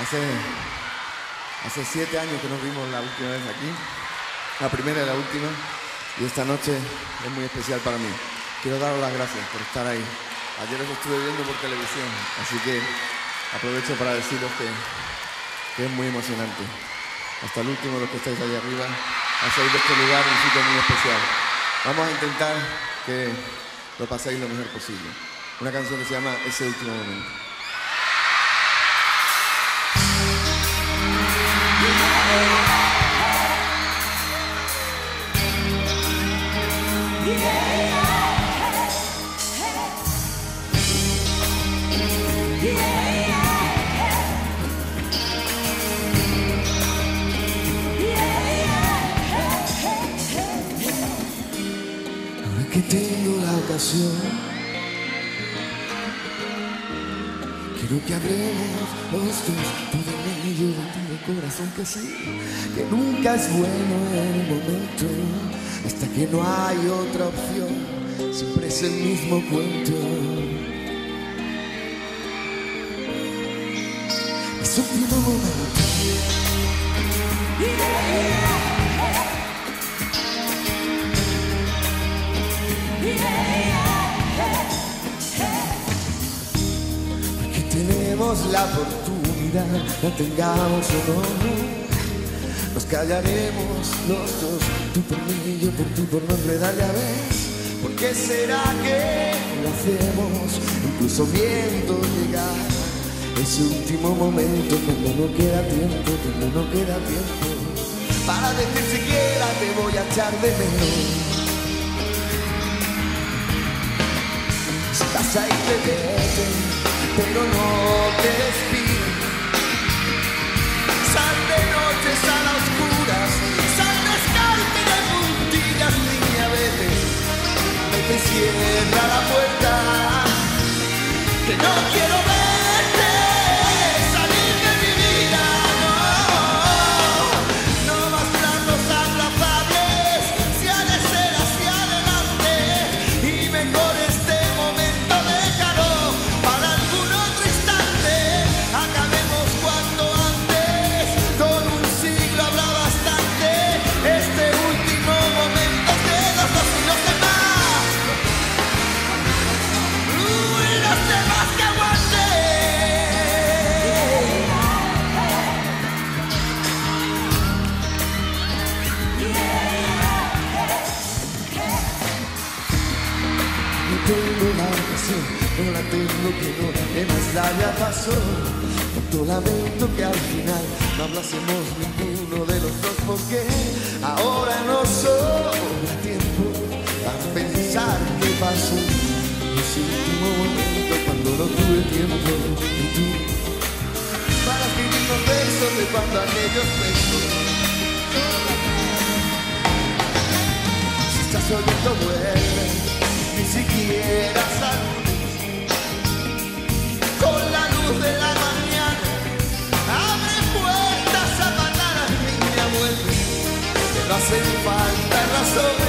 Hace, hace siete años que nos vimos la última vez aquí, la primera y la última, y esta noche es muy especial para mí. Quiero daros las gracias por estar ahí. Ayer os estuve viendo por televisión, así que aprovecho para deciros que, es muy emocionante. Hasta el último de los que estáis ahí arriba, hacéis de este lugar un sitio muy especial. Vamos a intentar que lo paséis lo mejor posible. Una canción que se llama Ese último momento. Que tengo la ocasión, quiero que hablemos los dos, tú de mí, yo de corazón que sí, que nunca es bueno en un momento, hasta que no hay otra opción, siempre es el mismo cuento. Es momento. La oportunidad, la tengamos o no. Nos callaremos los dos, tú por mí, yo por ti, por no enredarle a vez. ¿Por qué será que lo hacemos, incluso viendo llegar ese último momento cuando no queda tiempo, cuando no queda tiempo? Para decir siquiera te voy a echar de menos. Estás ahí, te no te despides. Sal de noche, sal a oscuras, sal descalzo de puntillas, niña, vete. Vete, cierra la puerta, que no quiero tengo la ocasión, no la tengo que no, que más la ya pasó. Tanto lamento que al final no hablásemos ninguno de los dos porque ahora no sobra tiempo a pensar qué pasó. Ese último momento cuando no tuve tiempo y tú para escribir los versos de cuando aquellos besos. Vuelve ni siquiera saludes. Con la luz de la mañana, abre puertas a mañana, niña, vuelve. Que no hacen falta razones